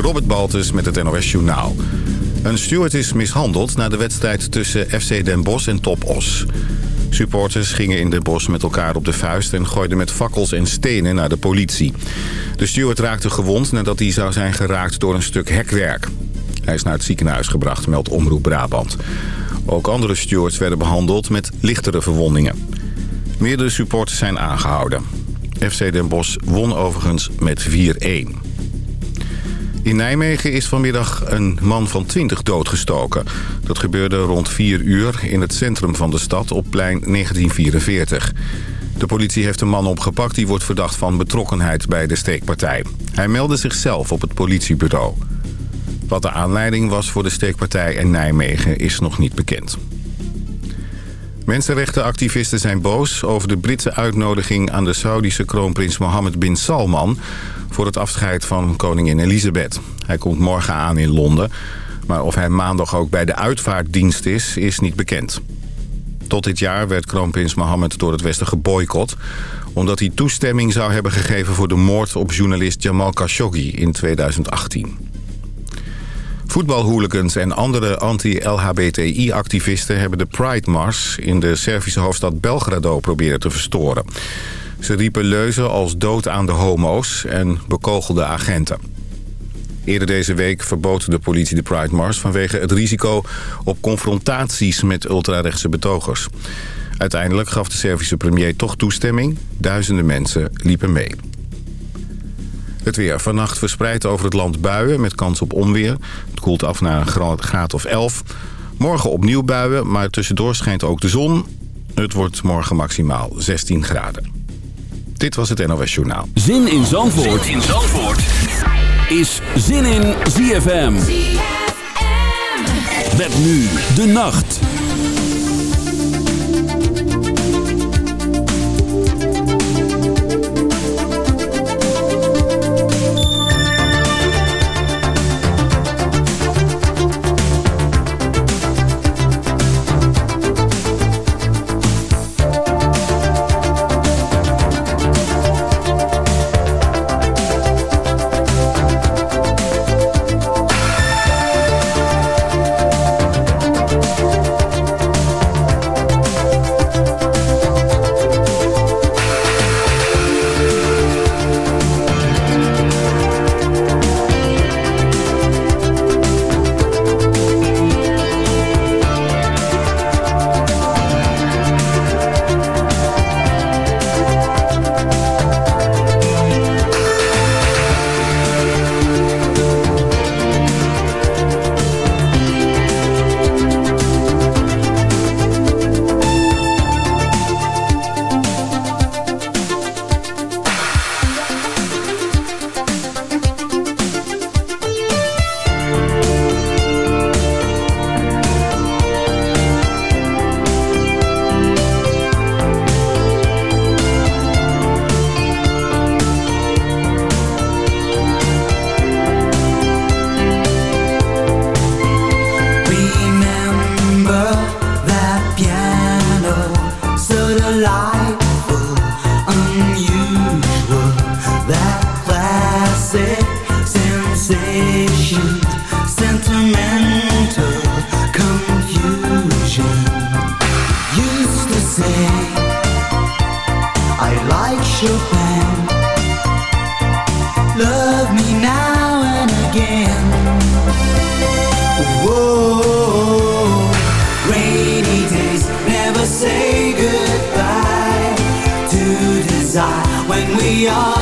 Robert Baltus met het NOS Journaal. Een steward is mishandeld na de wedstrijd tussen FC Den Bosch en Top Os. Supporters gingen in Den Bosch met elkaar op de vuist... en gooiden met fakkels en stenen naar de politie. De steward raakte gewond nadat hij zou zijn geraakt door een stuk hekwerk. Hij is naar het ziekenhuis gebracht, meldt Omroep Brabant. Ook andere stewards werden behandeld met lichtere verwondingen. Meerdere supporters zijn aangehouden. FC Den Bosch won overigens met 4-1. In Nijmegen is vanmiddag een man van 20 doodgestoken. Dat gebeurde rond 4 uur in het centrum van de stad op plein 1944. De politie heeft een man opgepakt die wordt verdacht van betrokkenheid bij de steekpartij. Hij meldde zichzelf op het politiebureau. Wat de aanleiding was voor de steekpartij in Nijmegen is nog niet bekend. Mensenrechtenactivisten zijn boos over de Britse uitnodiging aan de Saudische kroonprins Mohammed bin Salman voor het afscheid van koningin Elisabeth. Hij komt morgen aan in Londen, maar of hij maandag ook bij de uitvaartdienst is, is niet bekend. Tot dit jaar werd kroonprins Mohammed door het Westen geboycott... omdat hij toestemming zou hebben gegeven voor de moord op journalist Jamal Khashoggi in 2018. Voetbalhooligans en andere anti-LHBTI-activisten... hebben de Pride Mars in de Servische hoofdstad Belgrado proberen te verstoren. Ze riepen leuzen als dood aan de homo's en bekogelden agenten. Eerder deze week verbood de politie de Pride Mars... vanwege het risico op confrontaties met ultrarechtse betogers. Uiteindelijk gaf de Servische premier toch toestemming. Duizenden mensen liepen mee. Het weer. Vannacht verspreid over het land buien met kans op onweer. Het koelt af naar een graad of 11. Morgen opnieuw buien, maar tussendoor schijnt ook de zon. Het wordt morgen maximaal 16 graden. Dit was het NOS Journaal. Zin in Zandvoort, zin in Zandvoort. is Zin in ZFM. ZFM. Met nu de nacht. Imagine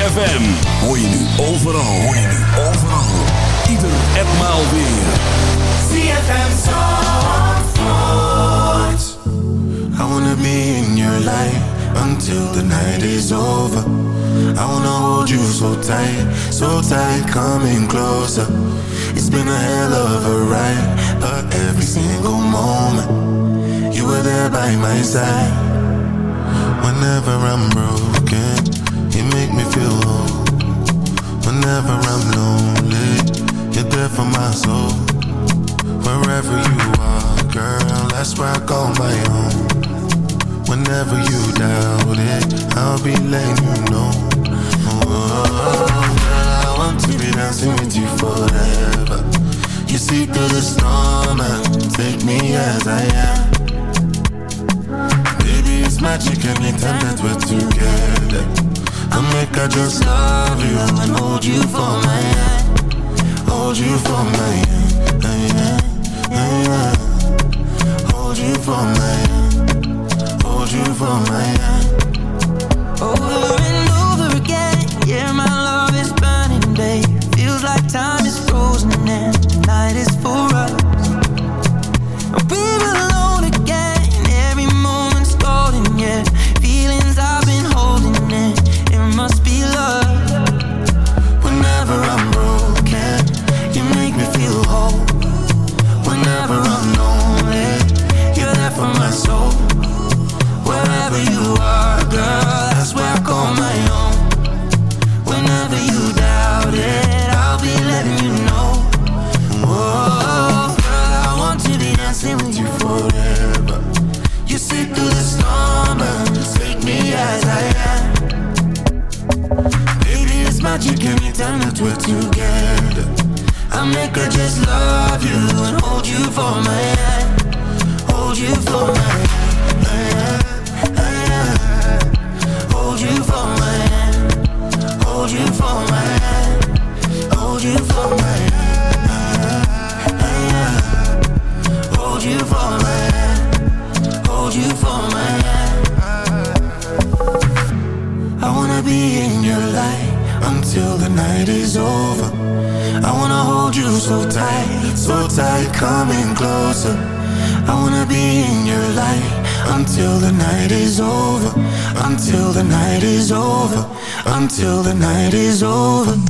ZFM. Hoor je nu overal. Hoor je nu overal. Ieder etmaal weer. ZFM Zandvoort. I wanna be in your life until the night is over. I wanna hold you so tight, so tight, coming closer. It's been a hell of a ride, but every single moment you were there by my side. Whenever I'm broken, make me feel whole. Whenever I'm lonely, you're there for my soul. Wherever you are, girl, that's where I call my own. Whenever you doubt it, I'll be letting you know. Oh, girl, I want to be dancing with you forever. You see through the storm and take me as I am. Baby, it's magic anytime that we're together. I make I just love you and hold you for my hand. Hold you for my hand. hand, hand. Hold you for my hand. Hold you for my hand. Over and over again, yeah, my love is burning, babe. Feels like time coming closer. I wanna be in your light until the night is over. Until the night is over. Until the night is over.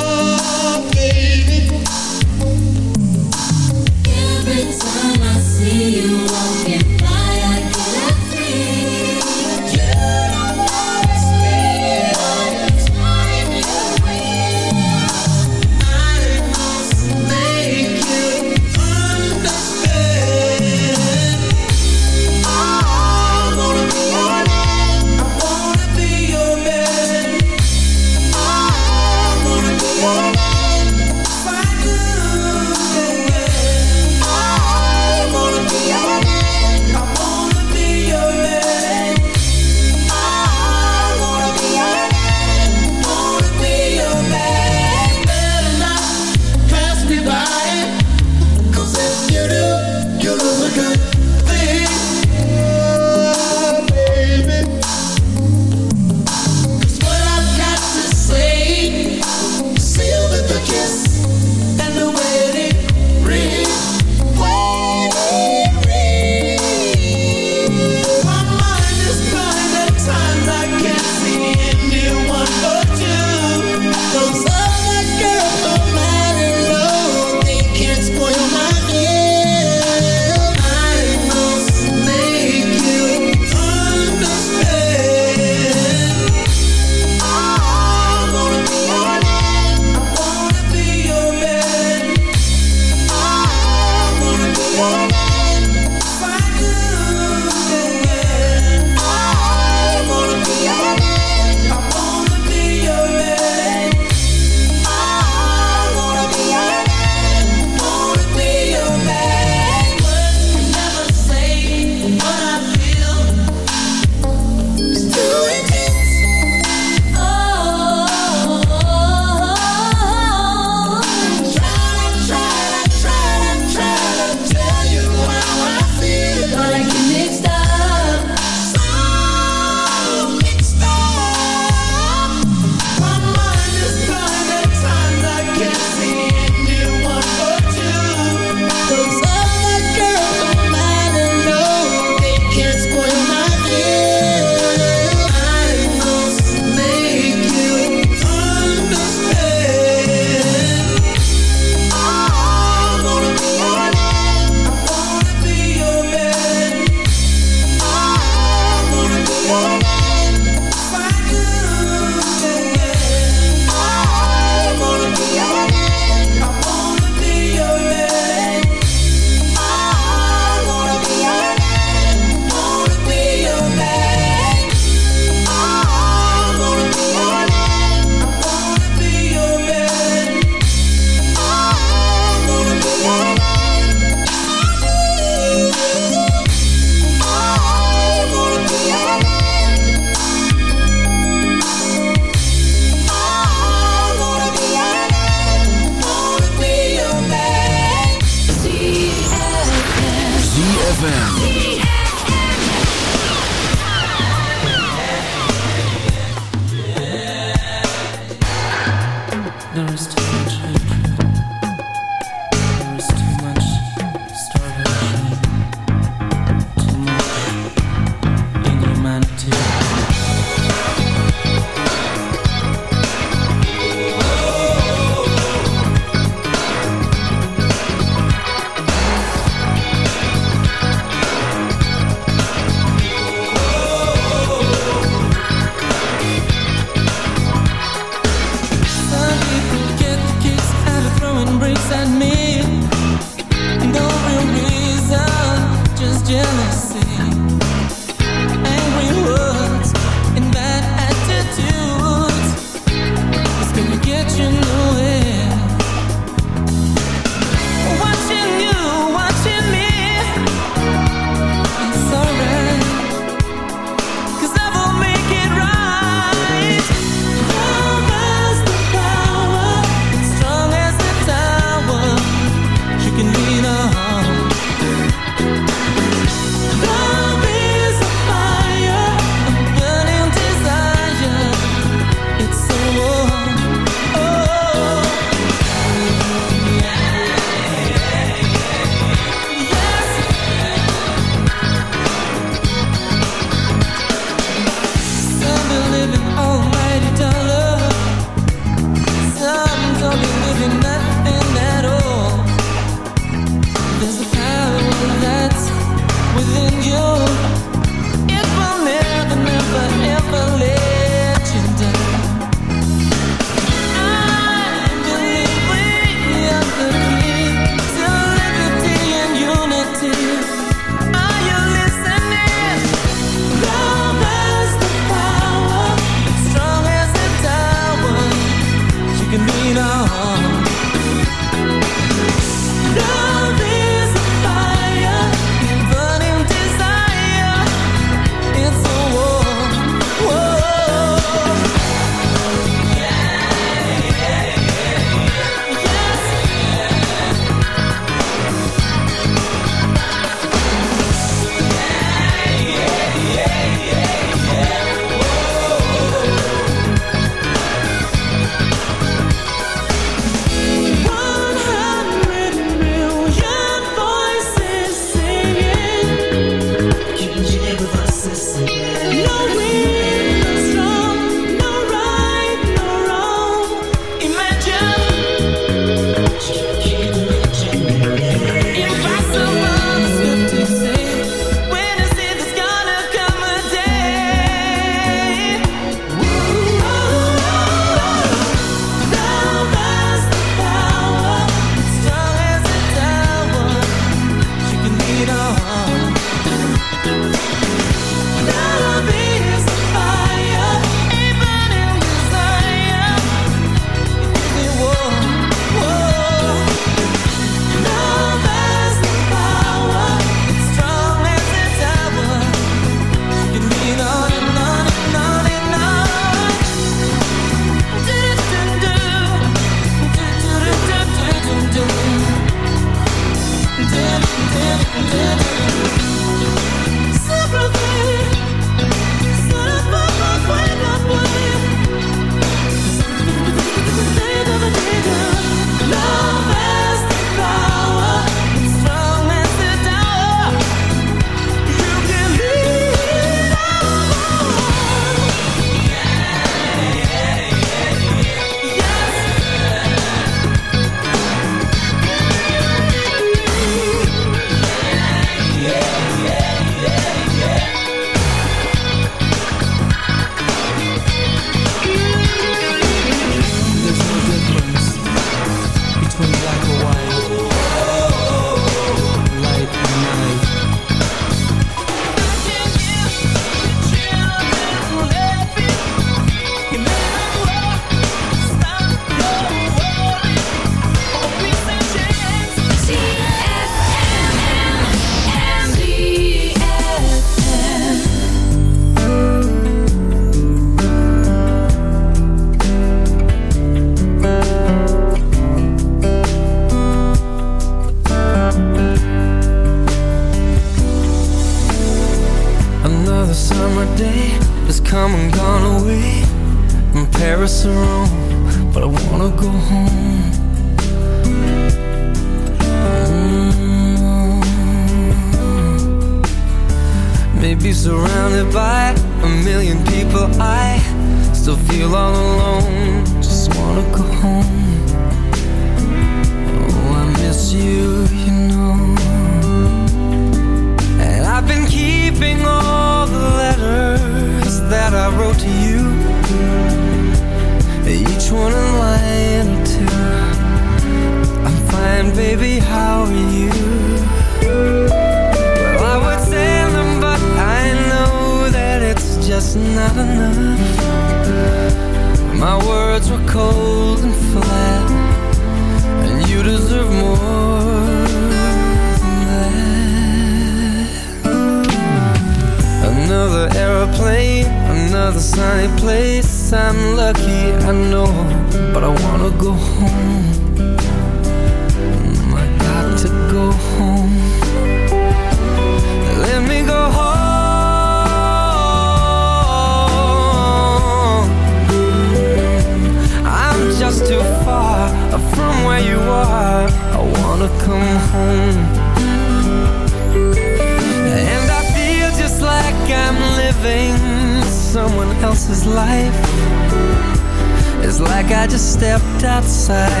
Outside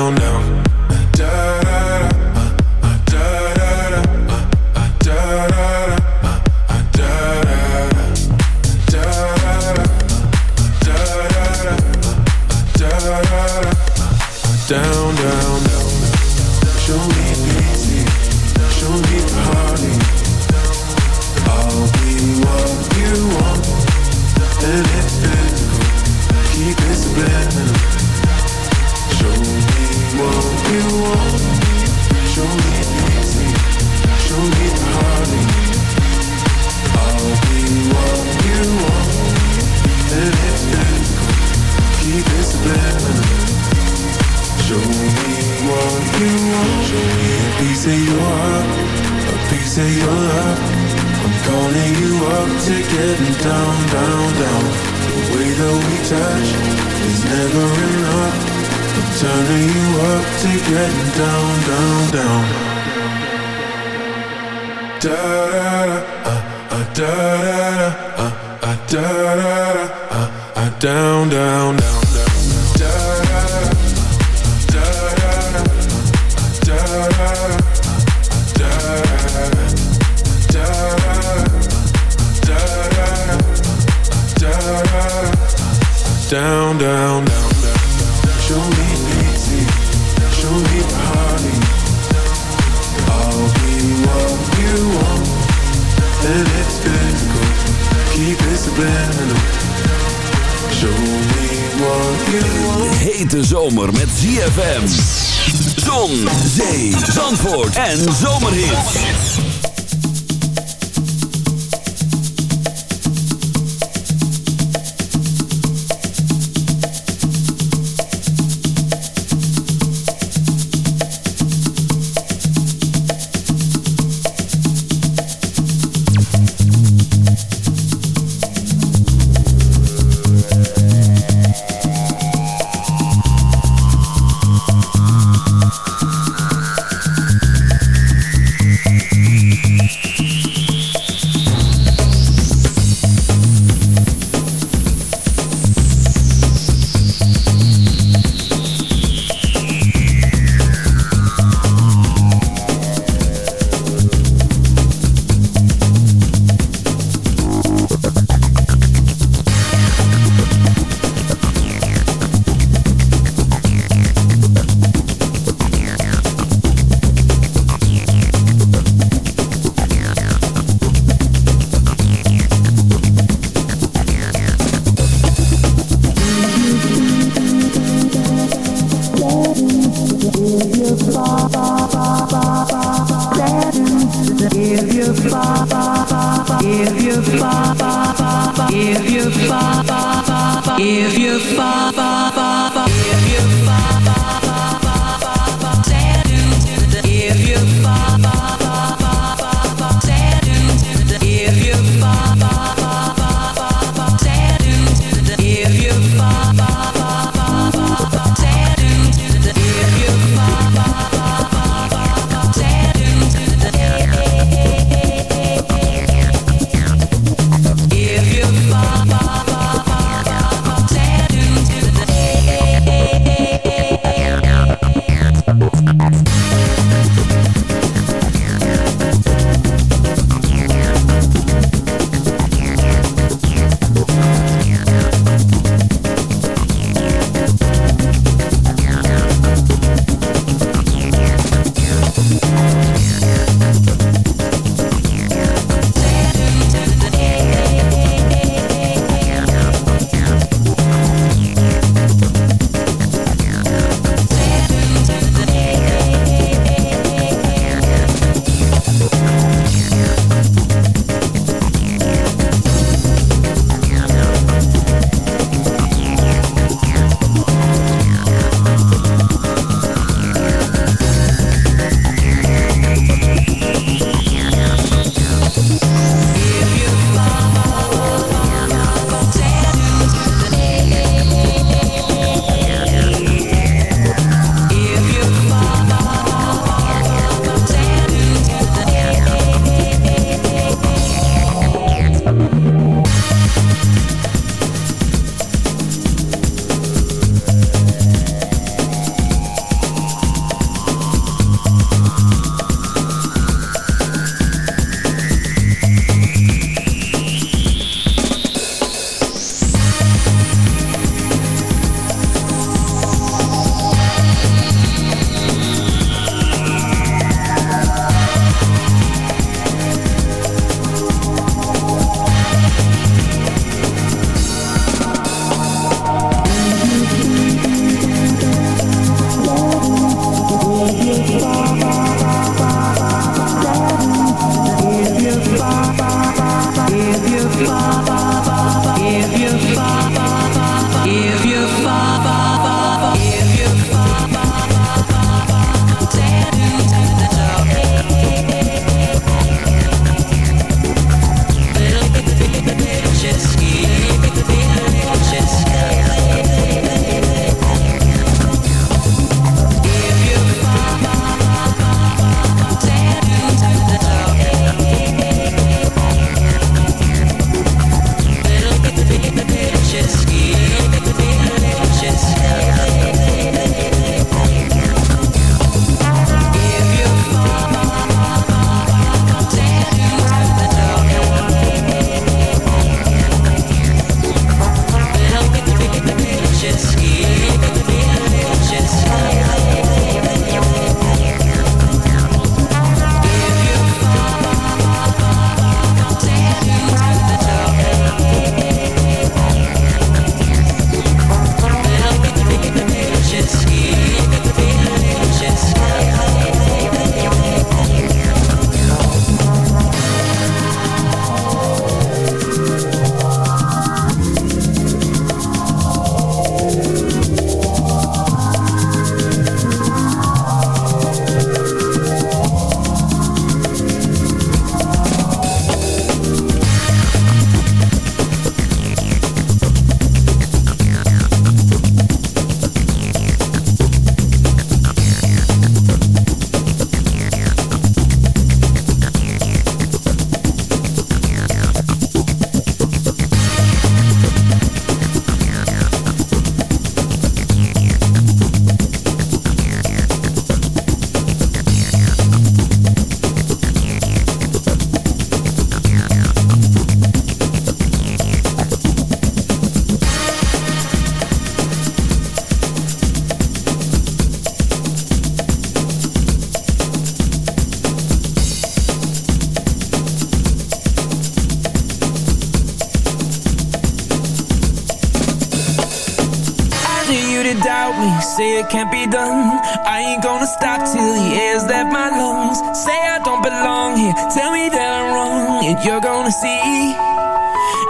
can't be done. I ain't gonna stop till the air's left my lungs. Say I don't belong here, tell me that I'm wrong, and you're gonna see.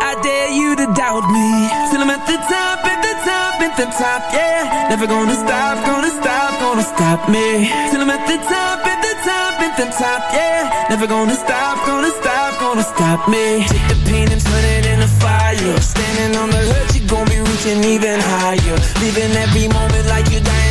I dare you to doubt me. Till I'm at the top, at the top, at the top, yeah. Never gonna stop, gonna stop, gonna stop me. Till I'm at the top, at the top, at the top, yeah. Never gonna stop, gonna stop, gonna stop me. Take the pain and turn it into fire. Standing on the hurt, you gon' be reaching even higher. Living every moment like you're dying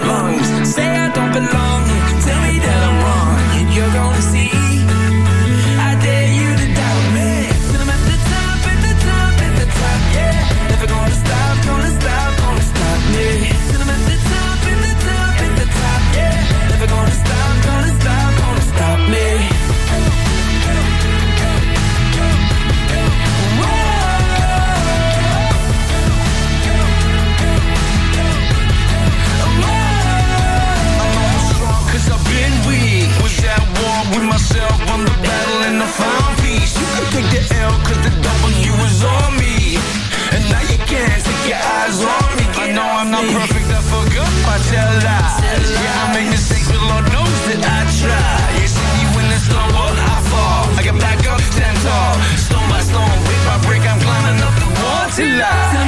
my Yeah, I make mistakes but Lord knows that I try You see me when it's slow, I fall. I get back up, stand tall. Stone by stone, brick by brick I'm climbing up the till I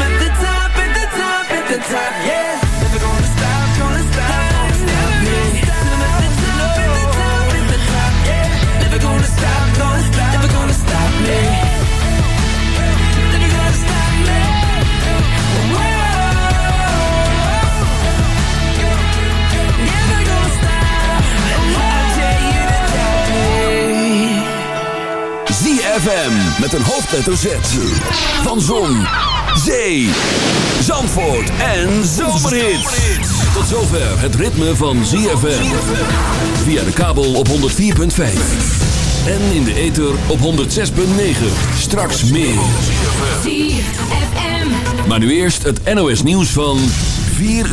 ZFM met een hoofdletter Z. Van Zon, Zee, Zandvoort en Zomerhits. Tot zover het ritme van ZFM. Via de kabel op 104.5. En in de ether op 106.9. Straks meer. ZFM. Maar nu eerst het NOS nieuws van 4 uur.